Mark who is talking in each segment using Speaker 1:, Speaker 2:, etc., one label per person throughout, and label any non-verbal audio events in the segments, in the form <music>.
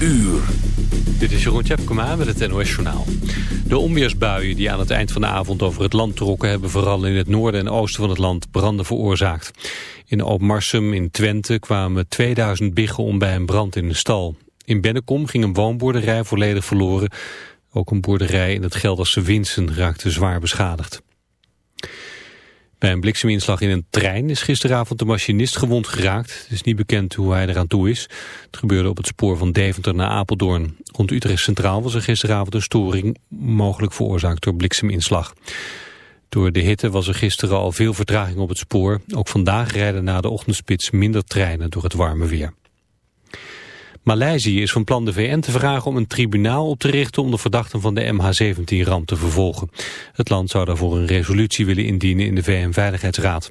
Speaker 1: uur.
Speaker 2: Dit is Jeroen Tjepkema met het NOS Journaal. De onweersbuien die aan het eind van de avond over het land trokken... hebben vooral in het noorden en oosten van het land branden veroorzaakt. In Opmarsum in Twente kwamen 2000 biggen om bij een brand in een stal. In Bennekom ging een woonboerderij volledig verloren. Ook een boerderij in het Gelderse Winsen raakte zwaar beschadigd. Bij een blikseminslag in een trein is gisteravond de machinist gewond geraakt. Het is niet bekend hoe hij eraan toe is. Het gebeurde op het spoor van Deventer naar Apeldoorn. Rond Utrecht Centraal was er gisteravond een storing, mogelijk veroorzaakt door blikseminslag. Door de hitte was er gisteren al veel vertraging op het spoor. Ook vandaag rijden na de ochtendspits minder treinen door het warme weer. Maleisië is van plan de VN te vragen om een tribunaal op te richten om de verdachten van de MH17-ramp te vervolgen. Het land zou daarvoor een resolutie willen indienen in de VN-veiligheidsraad.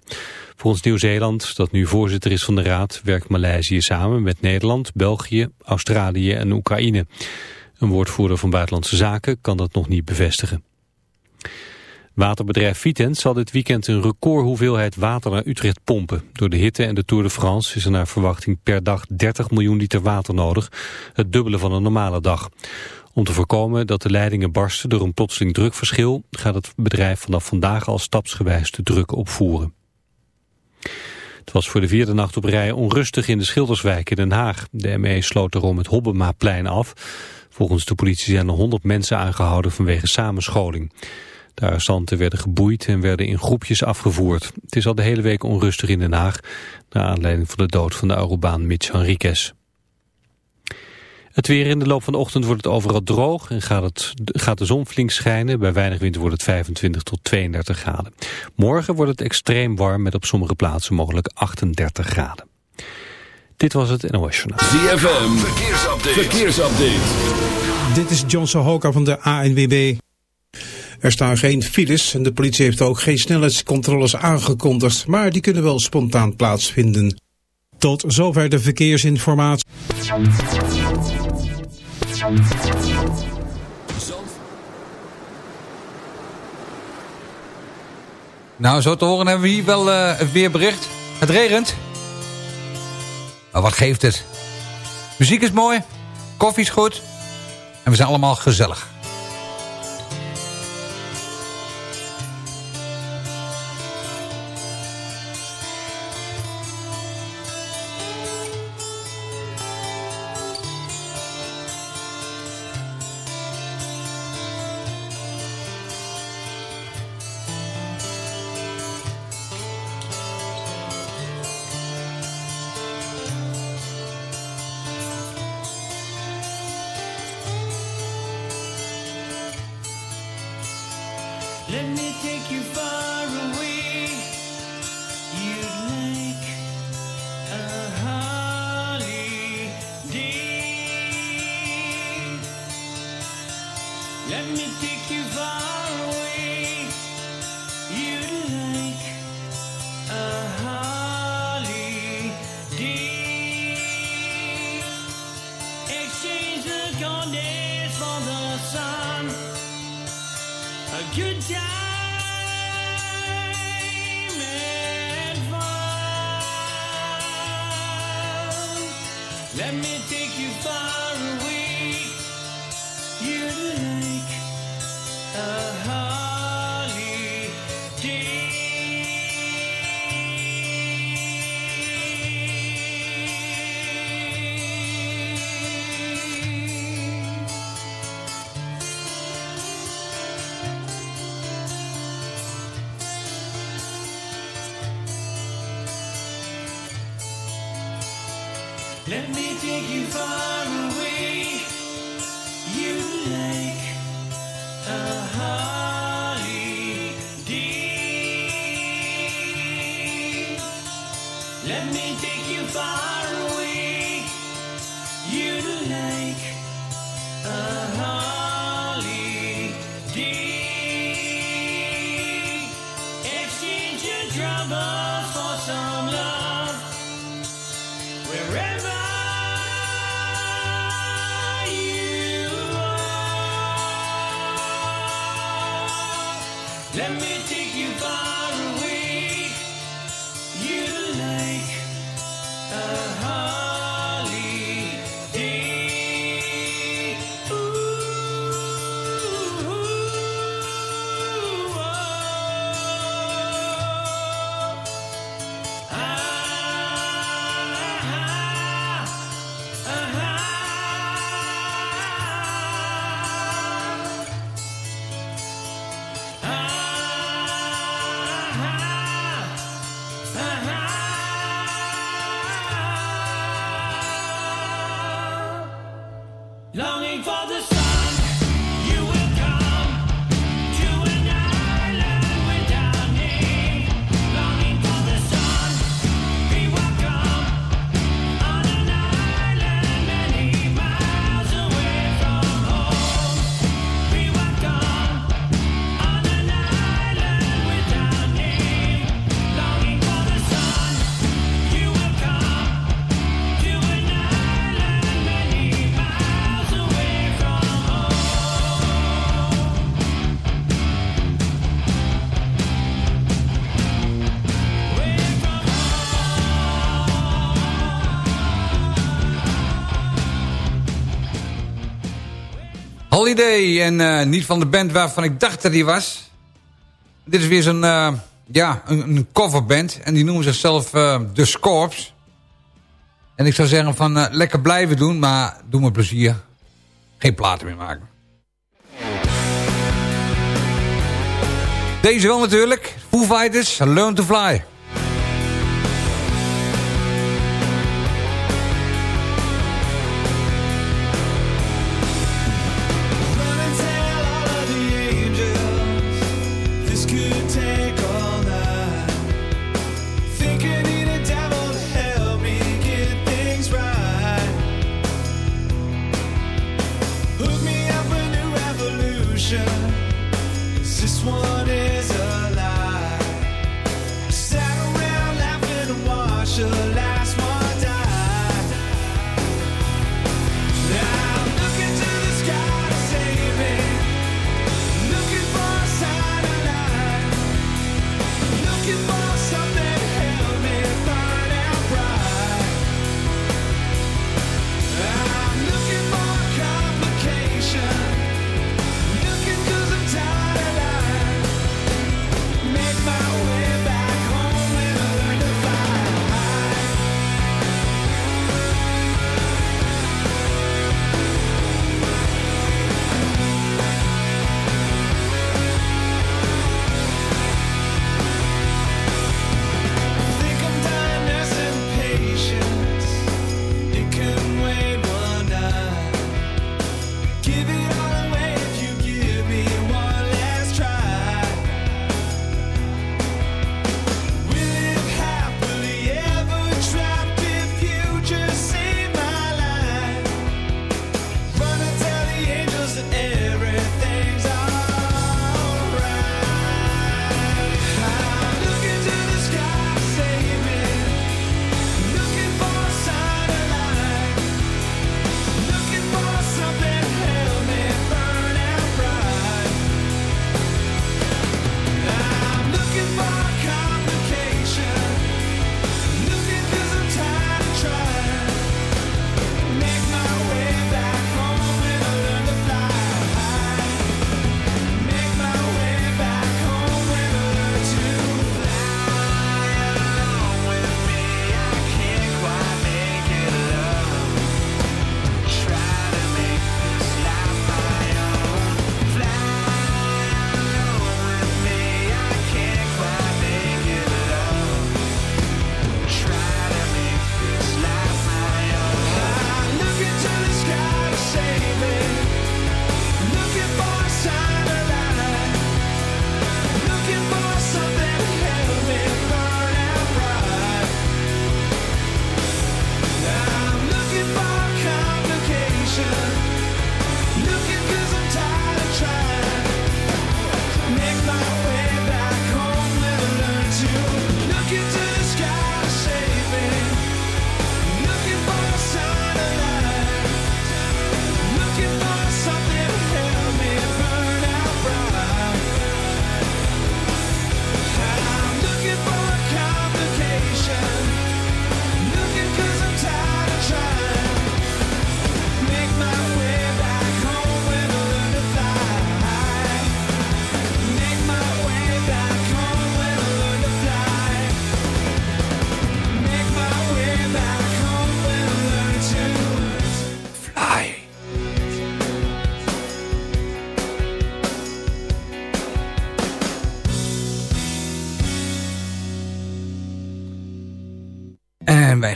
Speaker 2: Volgens Nieuw-Zeeland, dat nu voorzitter is van de raad, werkt Maleisië samen met Nederland, België, Australië en Oekraïne. Een woordvoerder van Buitenlandse Zaken kan dat nog niet bevestigen. Waterbedrijf Vitens zal dit weekend een record hoeveelheid water naar Utrecht pompen. Door de hitte en de Tour de France is er naar verwachting per dag 30 miljoen liter water nodig. Het dubbele van een normale dag. Om te voorkomen dat de leidingen barsten door een plotseling drukverschil... gaat het bedrijf vanaf vandaag al stapsgewijs de druk opvoeren. Het was voor de vierde nacht op rij onrustig in de Schilderswijk in Den Haag. De ME sloot erom het Hobbemaplein af. Volgens de politie zijn er 100 mensen aangehouden vanwege samenscholing. De arrestanten werden geboeid en werden in groepjes afgevoerd. Het is al de hele week onrustig in Den Haag... naar aanleiding van de dood van de Arubaan Mitch Henriquez. Het weer in de loop van de ochtend wordt het overal droog... en gaat, het, gaat de zon flink schijnen. Bij weinig wind wordt het 25 tot 32 graden. Morgen wordt het extreem warm met op sommige plaatsen mogelijk 38 graden. Dit was het NOS Journaal.
Speaker 1: ZFM, verkeersupdate. verkeersupdate.
Speaker 3: Dit is John Sohoka van de ANWB. Er staan geen files en de politie heeft ook geen snelheidscontroles aangekondigd, maar die kunnen wel spontaan plaatsvinden. Tot zover de verkeersinformatie.
Speaker 4: Nou, zo te horen hebben we hier wel uh, het weerbericht. Het regent. Maar wat geeft het? Muziek is mooi, koffie is goed en we zijn allemaal gezellig.
Speaker 5: thank you.
Speaker 4: En eh, niet van de band waarvan ik dacht dat die was. Dit is weer zo'n uh, ja, een, coverband. En die noemen zichzelf uh, The Scorps. En ik zou zeggen van lekker blijven doen. Maar doe me plezier. Geen platen meer maken. Deze wel natuurlijk. Foo Fighters, Learn to Fly.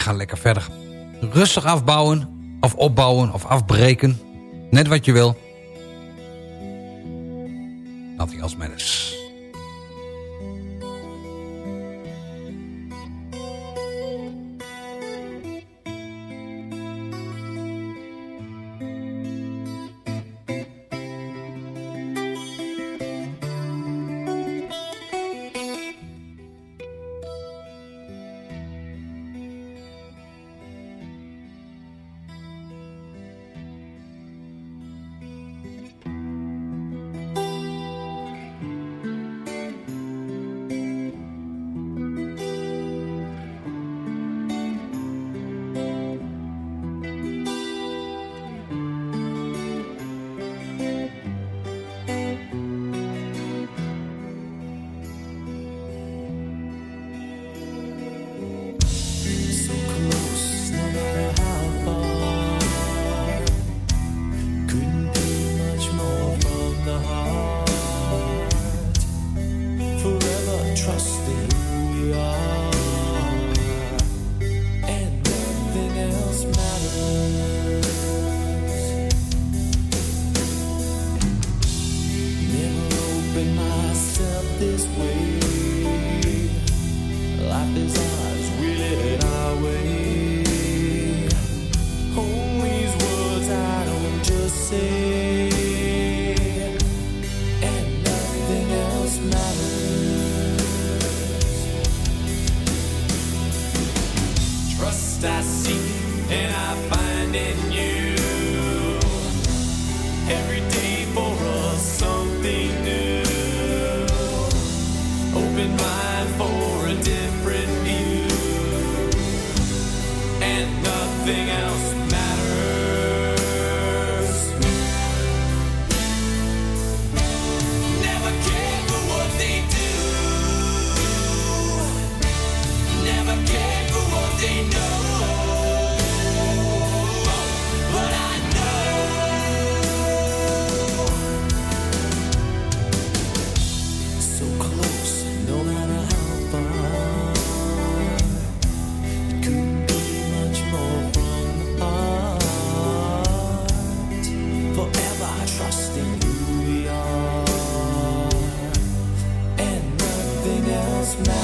Speaker 4: ga lekker verder. Rustig afbouwen, of opbouwen, of afbreken.
Speaker 6: Net wat je wil.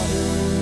Speaker 6: Else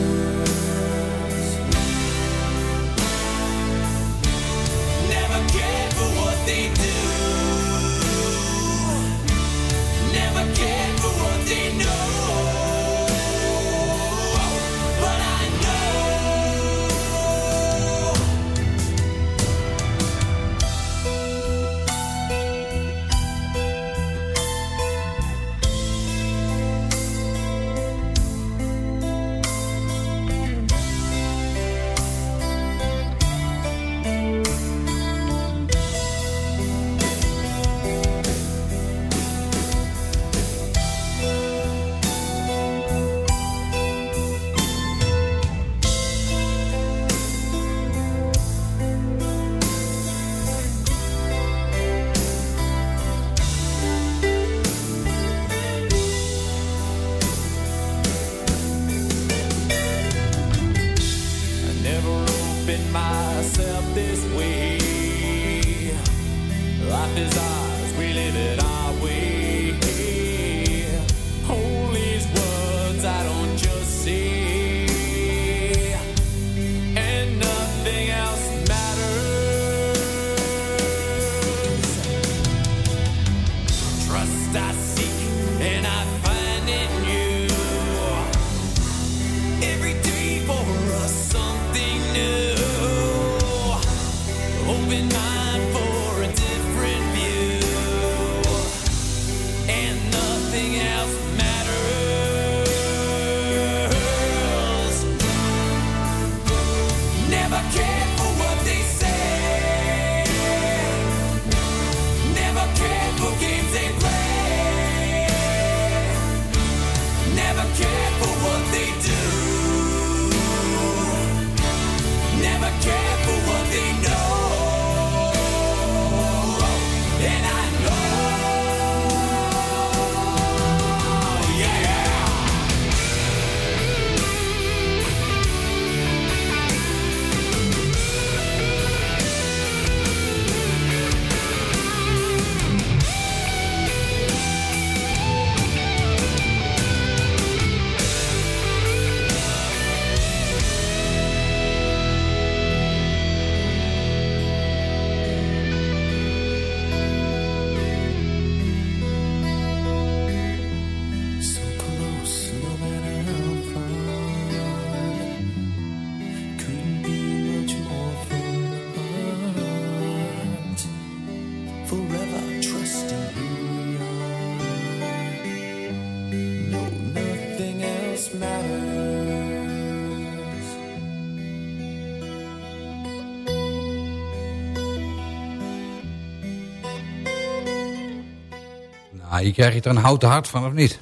Speaker 4: Krijg je er een houten hart van, of niet?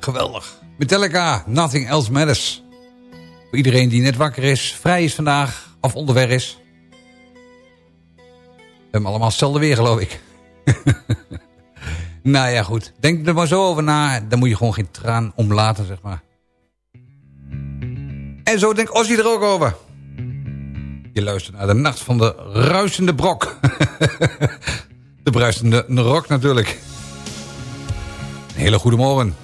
Speaker 4: Geweldig. Metallica, Nothing Else Matters. Voor iedereen die net wakker is, vrij is vandaag of onderweg is. We hebben allemaal hetzelfde weer, geloof ik. <laughs> nou ja, goed. Denk er maar zo over na. Dan moet je gewoon geen traan omlaten, zeg maar. En zo denkt Ossie er ook over. Je luistert naar de nacht van de ruisende brok. <laughs> de bruisende rok natuurlijk. Hele goede morgen.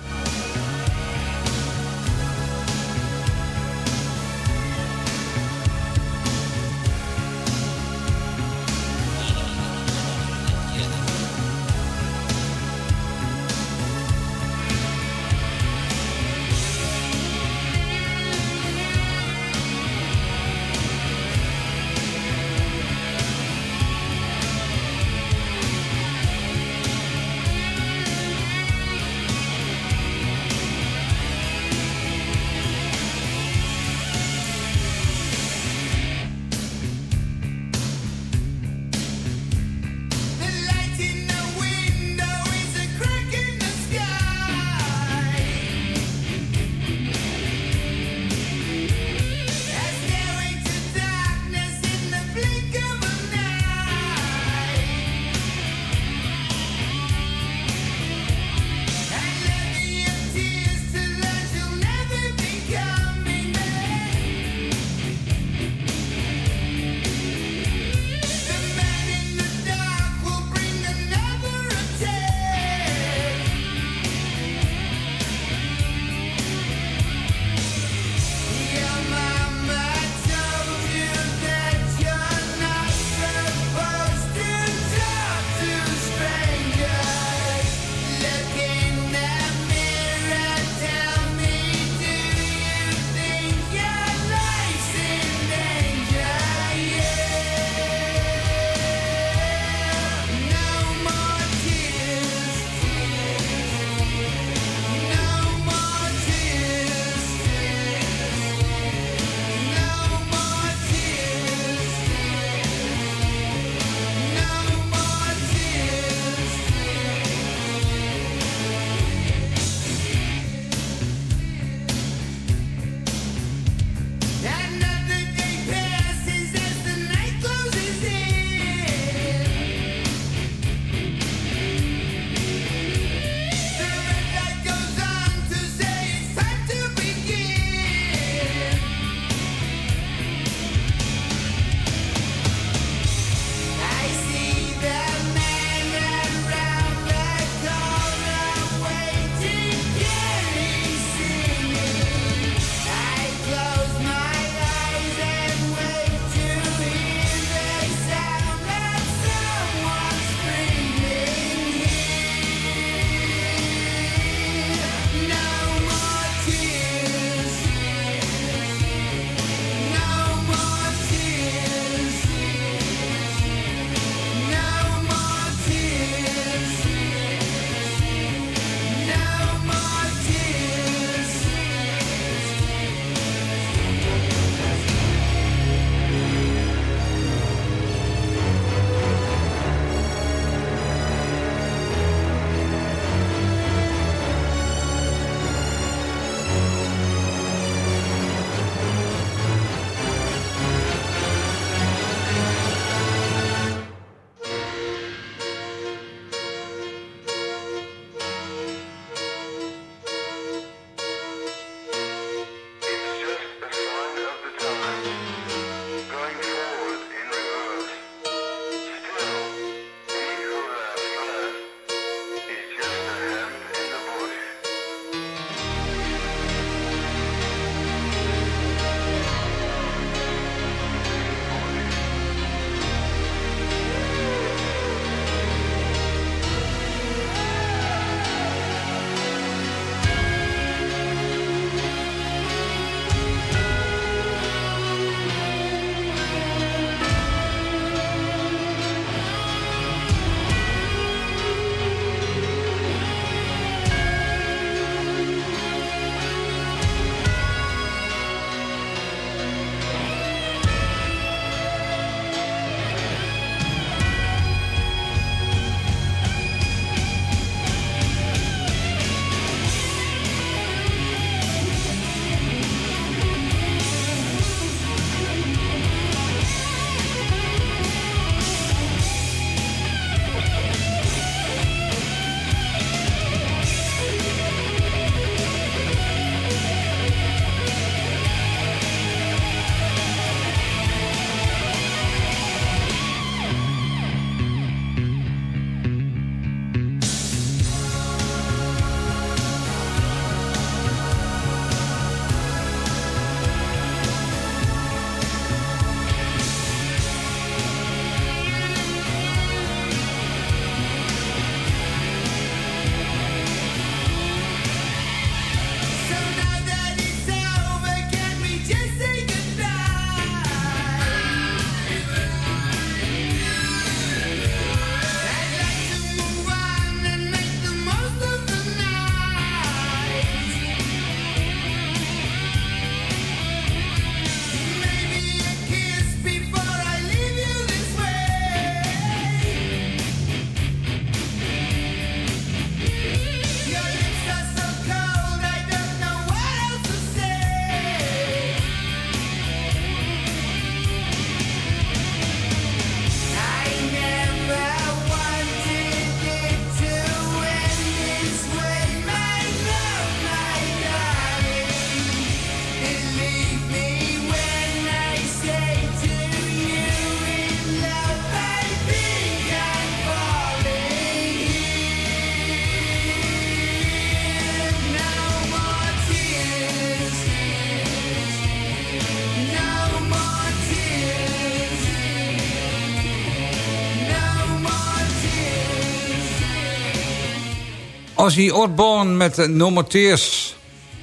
Speaker 4: Ozzy Osbourne met No.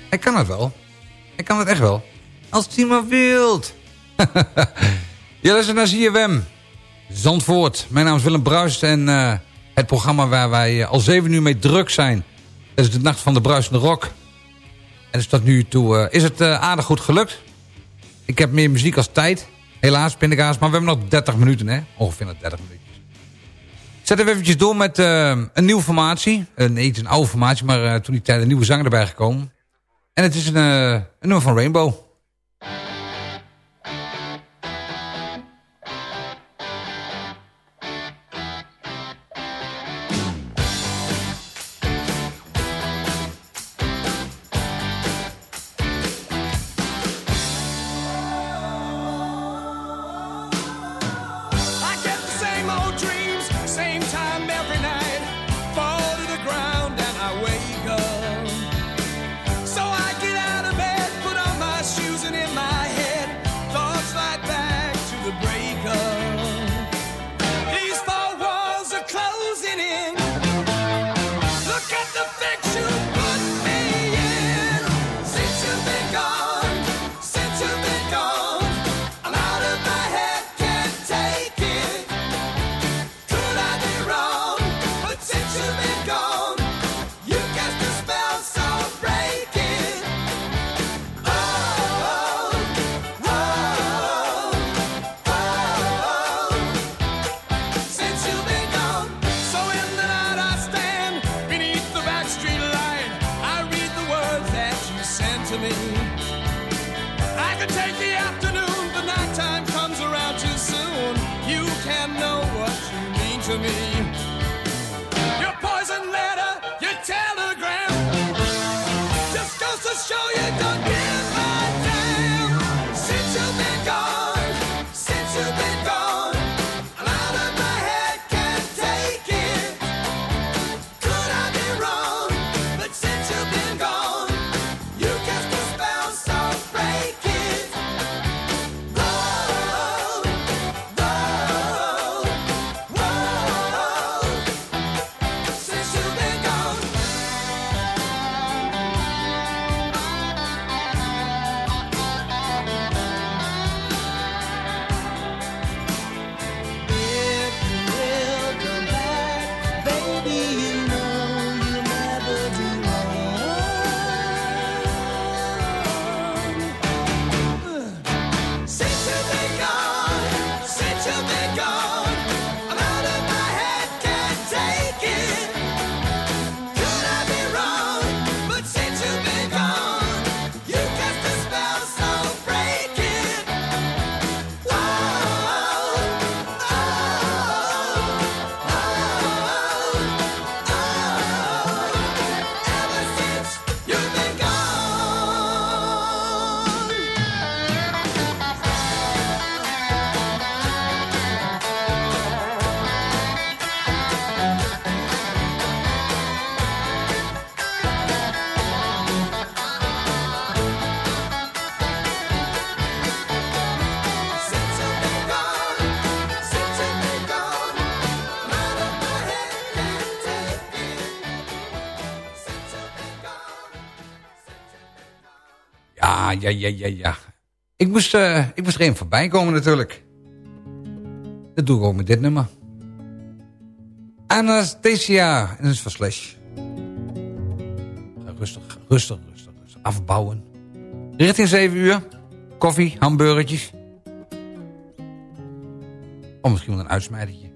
Speaker 4: Hij kan het wel. Hij kan het echt wel. Als hij maar wilt. <laughs> Je luistert naar ZFM. Zandvoort. Mijn naam is Willem Bruist en uh, het programma waar wij uh, al zeven uur mee druk zijn. Dat is de Nacht van de Bruisende Rock. En is tot nu toe uh, is het aardig goed gelukt. Ik heb meer muziek als tijd. Helaas, pindakaas. Maar we hebben nog 30 minuten, hè? Ongeveer nog 30 minuten. Zetten we eventjes door met een nieuwe formatie. nee, het is een oude formatie, maar toen die tijd een nieuwe zanger erbij gekomen. En het is een, een nummer van Rainbow. Ja, ja, ja, ja. Ik moest, uh, ik moest er even voorbij komen natuurlijk. Dat doe ik ook met dit nummer. Anastasia. En dat is van Slash. Rustig, rustig, rustig, rustig. Afbouwen. Richting 7 uur. Koffie, hamburgertjes. Of misschien wel een uitsmijtertje.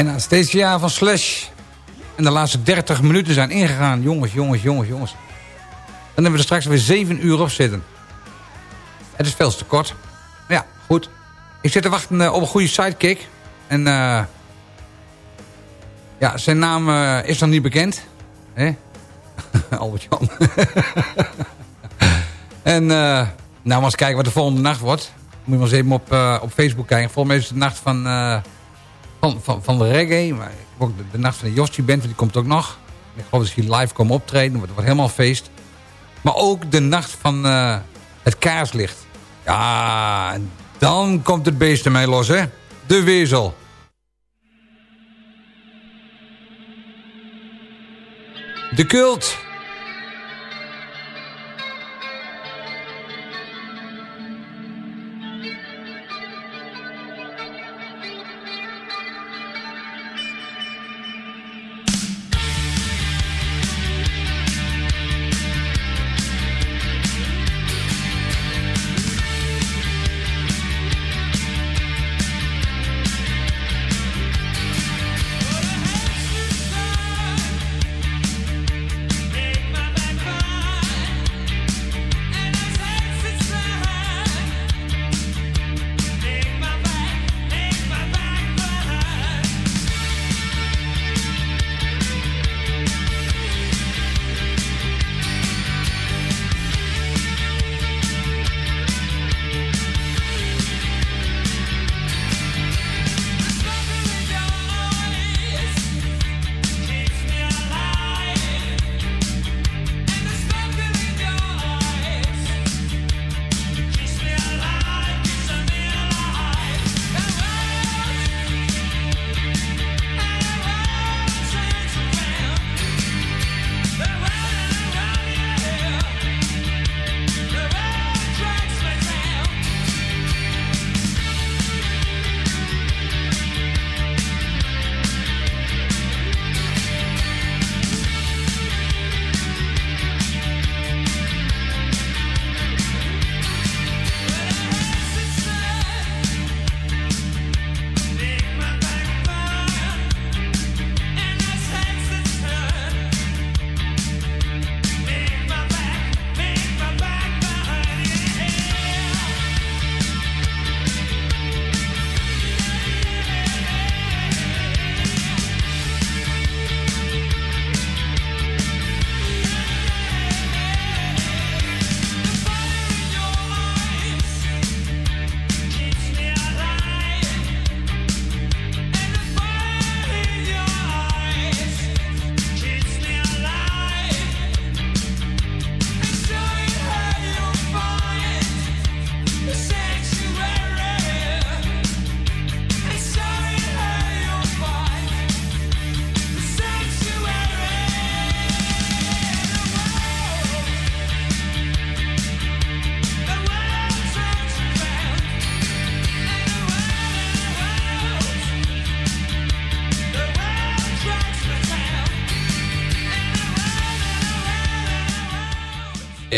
Speaker 4: En jaar van Slash... en de laatste 30 minuten zijn ingegaan. Jongens, jongens, jongens, jongens. Dan hebben we er straks weer 7 uur op zitten. Het is veel te kort. Ja, goed. Ik zit te wachten eh, op een goede sidekick. En eh ja, zijn naam eh, is nog niet bekend. Hè? <laughs> Albert Jan. <laughs> en eh nou, maar eens kijken wat de volgende nacht wordt. Moet je maar eens even op, op Facebook kijken. Volgens mij is het de nacht van, van, van, van de reggae. Maar ook de, nacht van de Jostie Band, die komt ook nog. Ik geloof dat ze live komen optreden. Het wordt helemaal feest. Maar ook de nacht van eh, het kaarslicht. Ja, dan komt het beest ermee los, hè. De wezel. De cult.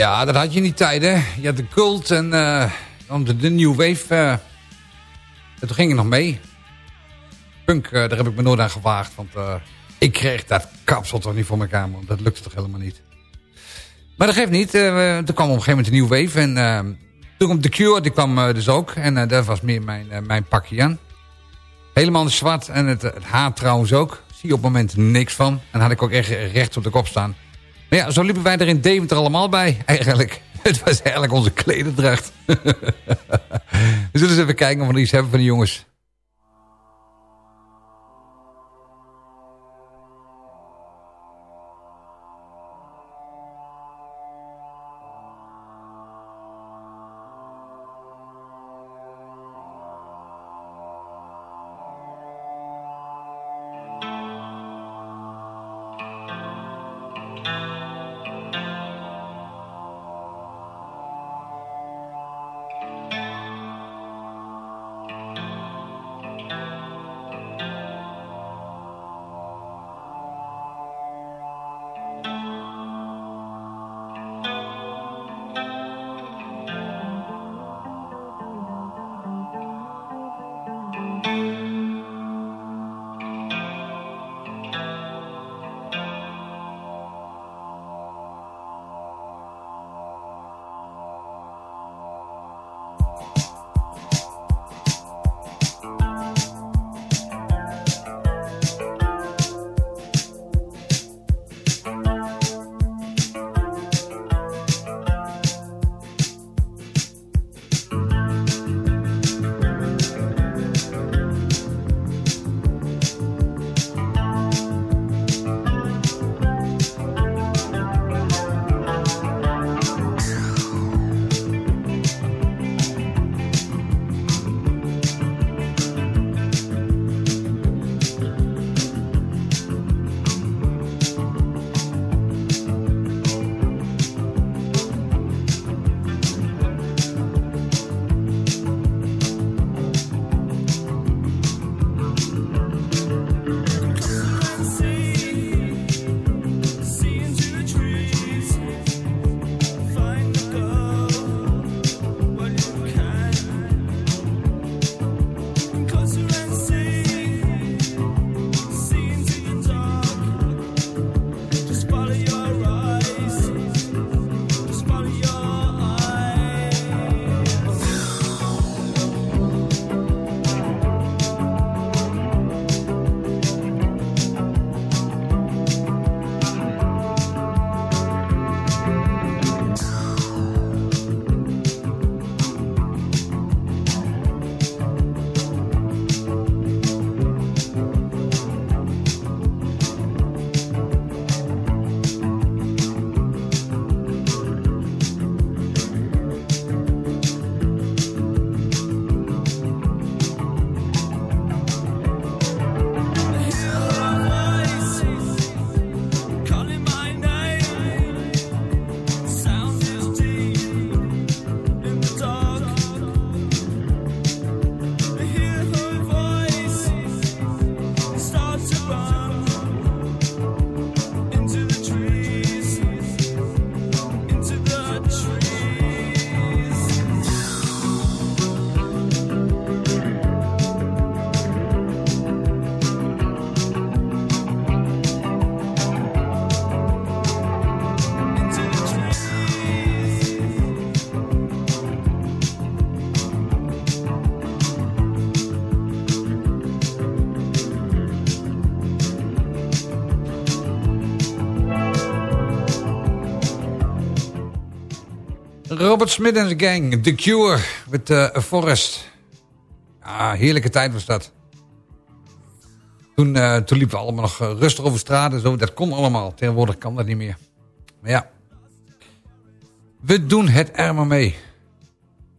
Speaker 4: Ja, dat had je die tijd, hè. Je had de cult en eh, de, de New Wave. eh, en toen ging ik nog mee. Punk, eh, daar heb ik me nooit aan gewaagd. Want ik kreeg dat kapsel toch niet voor elkaar, man. Dat lukte toch helemaal niet. Maar dat geeft niet. we- toen kwam op een gegeven moment de New Wave. En toen kwam The Cure, die kwam dus ook. En dat was meer mijn, mijn pakje aan. Helemaal zwart. En het, het haar trouwens ook. Zie je op het moment niks van. En had ik ook echt recht op de kop staan. Maar ja, zo liepen wij er in Deventer allemaal bij, eigenlijk. <laughs> Het was eigenlijk onze klederdracht. <laughs> we zullen eens even kijken of we iets hebben van die jongens. Robert Smith en zijn gang, The Cure, met uh, A Forest. Heerlijke tijd was dat. Toen, uh, toen liepen we allemaal nog uh, rustig over straat en zo. Dat kon allemaal. Tegenwoordig kan dat niet meer. Maar ja, we doen het er maar mee.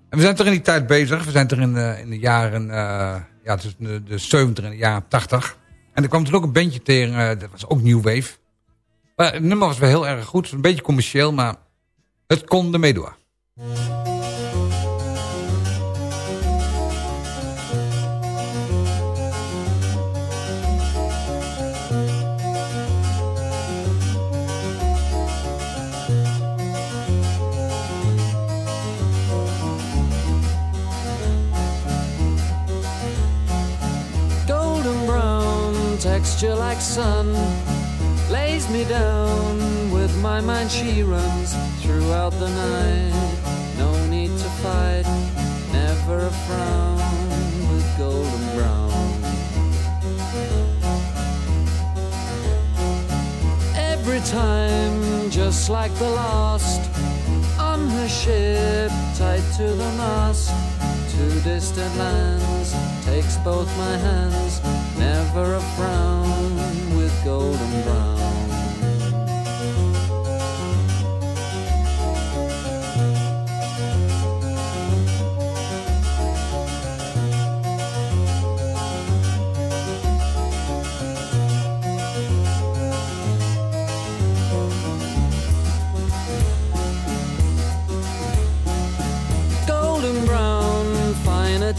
Speaker 4: We zijn toch in die tijd bezig. We zijn toch in, in de jaren, ja, tussen de, de 70 en de jaren 80. En er kwam toen ook een bandje tegen, dat was ook New Wave. Maar het nummer was wel heel erg goed. Een beetje commercieel, maar het kon ermee door.
Speaker 7: Golden brown texture like sun lays me down with my mind. She runs throughout the night never a frown with golden brown. Every time just like the last on her ship tied to the mast to distant lands takes both my hands never a frown with golden brown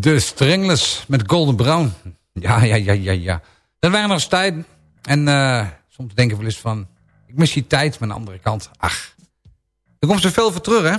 Speaker 4: De Stranglers met Golden Brown. Ja, ja, ja, ja, ja. Dat waren nog eens tijden. En uh, soms denken we wel eens van... Ik mis die tijd, maar aan de andere kant... Ach, er komt zoveel voor terug, hè?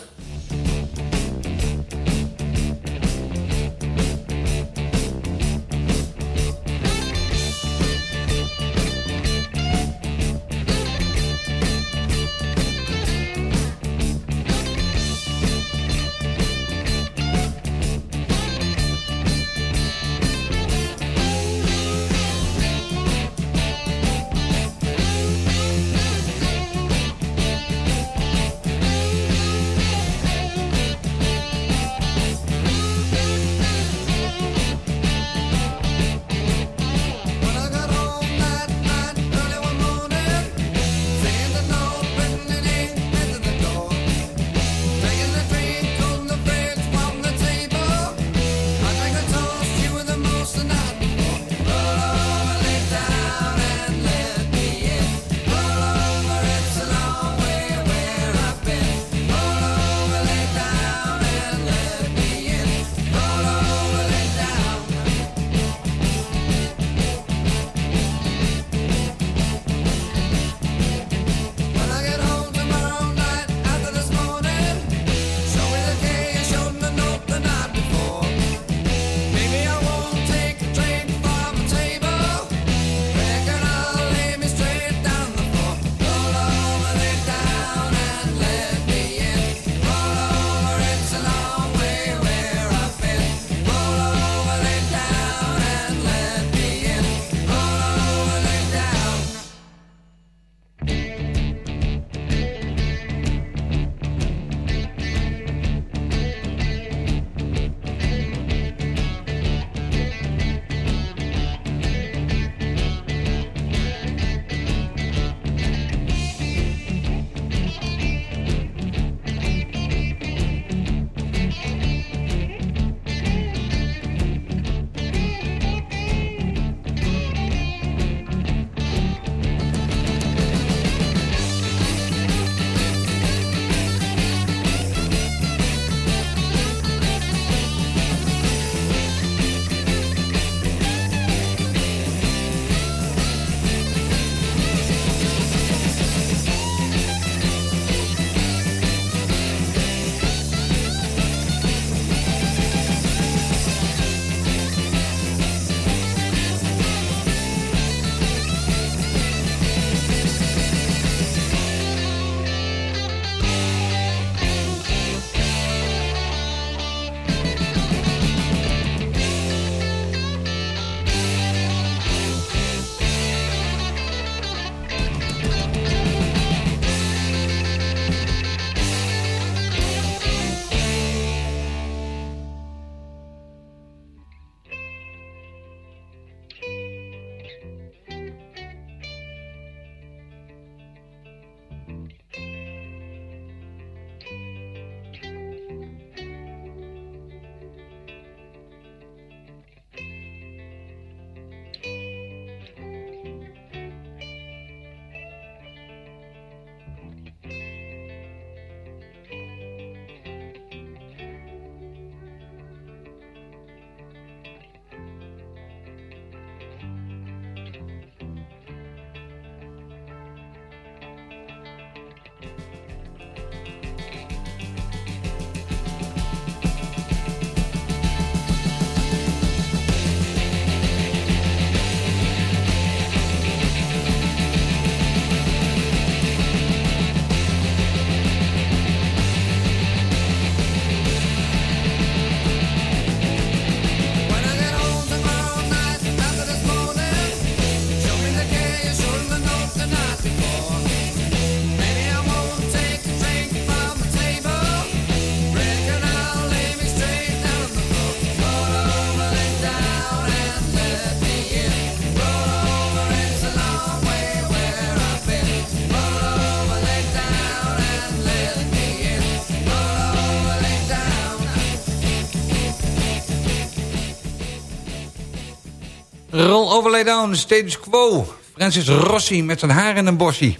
Speaker 4: Down, Status Quo. Francis Rossi met zijn haar in een bossie.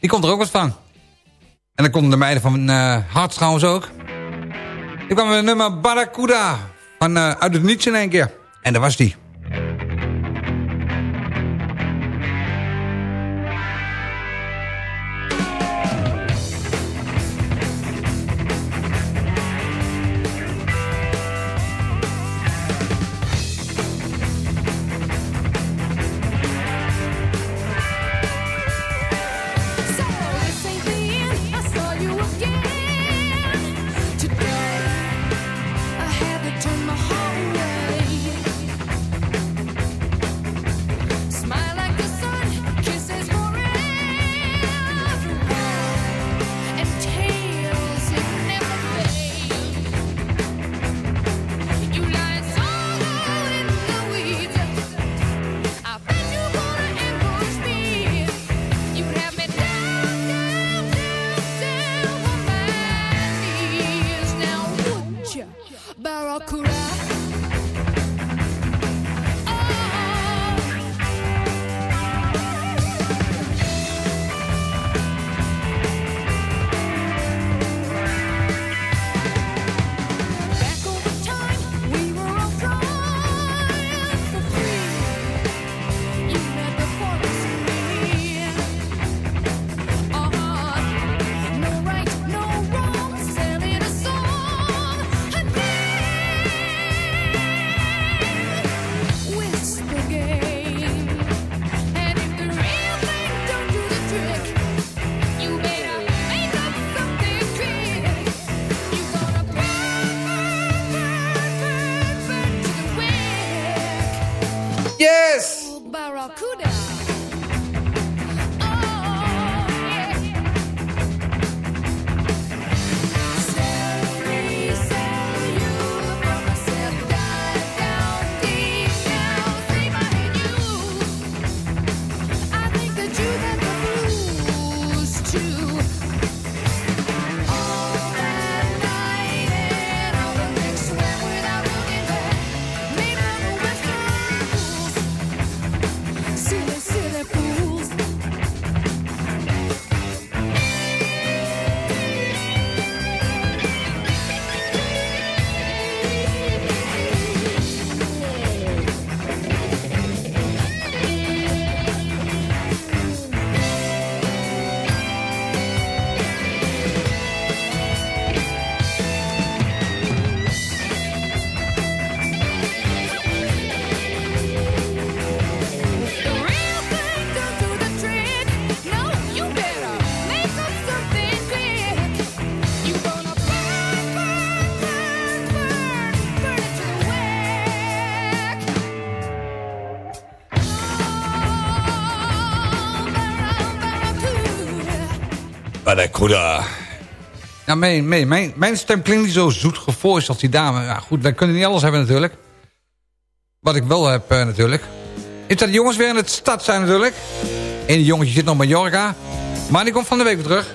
Speaker 4: Die komt er ook wat van. En dan konden de meiden van eh Hart trouwens ook. Ik kwam met nummer Barracuda. Van, eh, uit het niets in één keer. En daar was die.
Speaker 8: Barracuda.
Speaker 4: Ja, mijn, mijn, mijn, mijn stem klinkt niet zo zoet gevoiced als die dame. Ja, goed, wij kunnen niet alles hebben natuurlijk. Wat ik wel heb eh, natuurlijk. Is dat de jongens weer in het stad zijn natuurlijk. Eén jongetje zit nog op Mallorca. Maar die komt van de week weer terug.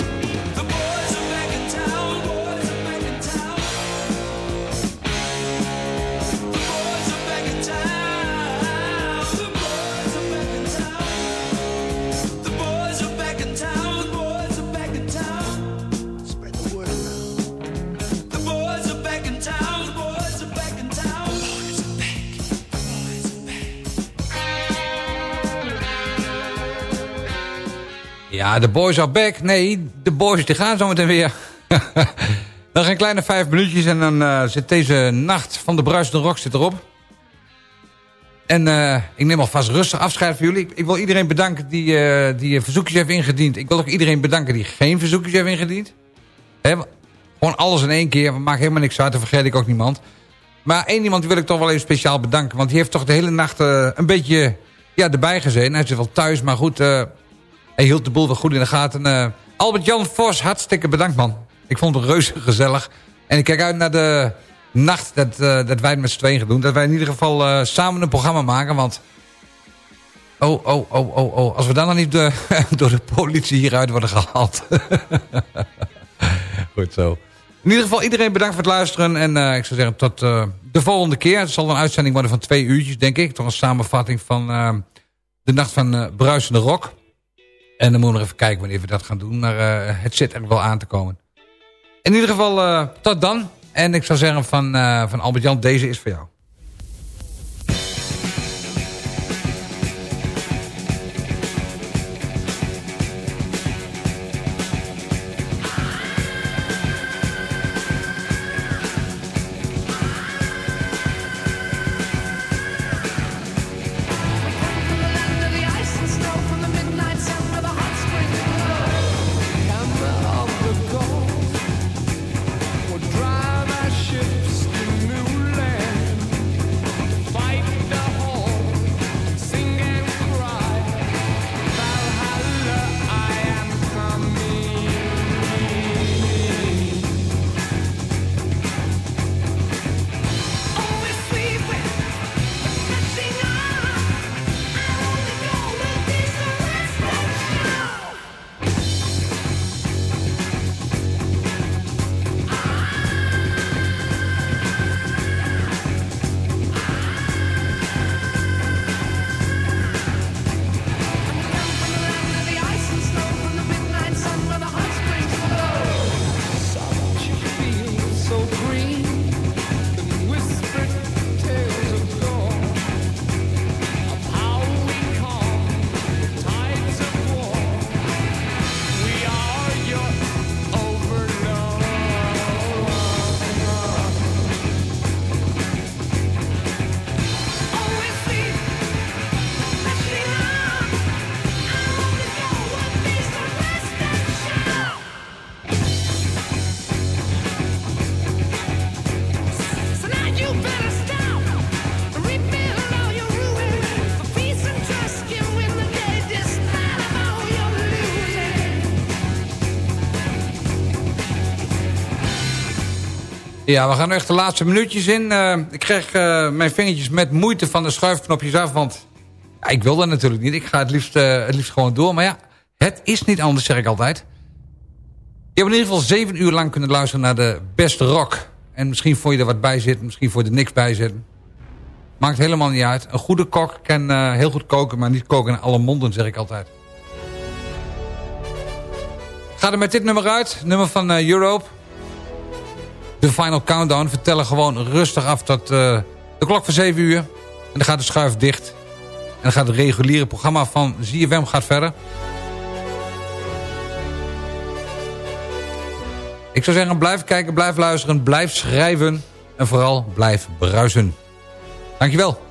Speaker 4: Ja, de boys are back. Nee, de boys die gaan zometeen weer. <laughs> Nog een kleine vijf minuutjes en dan eh, zit deze nacht van de bruisende rock zit erop. En eh, ik neem alvast rustig afscheid van jullie. Ik, wil iedereen bedanken die, eh, die verzoekjes heeft ingediend. Ik wil ook iedereen bedanken die geen verzoekjes heeft ingediend. Gewoon alles in één keer. Maakt helemaal niks uit, dan vergeet ik ook niemand. Maar één iemand wil ik toch wel even speciaal bedanken. Want die heeft toch de hele nacht een beetje ja, erbij gezeten. Hij zit wel thuis, maar goed... hij hield de boel wel goed in de gaten. Eh, Albert-Jan Vos, hartstikke bedankt man. Ik vond het reuze gezellig. En ik kijk uit naar de nacht dat, eh, dat wij het met z'n tweeën gaan doen. Dat wij in ieder geval eh, samen een programma maken. Want, oh, oh, oh, oh, oh. Als we dan nog niet <laughs> door de politie hieruit worden gehaald. <laughs> Goed zo. In ieder geval iedereen bedankt voor het luisteren. En ik zou zeggen tot de volgende keer. Het zal een uitzending worden van twee uurtjes, denk ik. Toch een samenvatting van de nacht van Bruisende Rock. En dan moeten we nog even kijken wanneer we dat gaan doen. Maar eh, het zit er wel aan te komen. In ieder geval, eh, tot dan. En ik zou zeggen van, eh, van Albert-Jan, deze is voor jou. Ja, we gaan echt de laatste minuutjes in. Eh, ik krijg eh, mijn vingertjes met moeite van de schuifknopjes af, want ja, ik wil dat natuurlijk niet. Ik ga het liefst, eh, het liefst gewoon door. Maar ja, het is niet anders, zeg ik altijd. Je hebt in ieder geval zeven uur lang kunnen luisteren naar de beste rock. En misschien vond je er wat bij zitten, misschien vond je er niks bij zitten. Maakt helemaal niet uit. Een goede kok kan heel goed koken, maar niet koken in alle monden, zeg ik altijd. Ga er met dit nummer uit, nummer van Europe. De Final Countdown. Vertellen gewoon rustig af tot eh, de klok van 7 uur. En dan gaat de schuif dicht. En dan gaat het reguliere programma van ZFM gaat verder. Ik zou zeggen, blijf kijken, blijf luisteren, blijf schrijven. En vooral blijf bruisen. Dankjewel.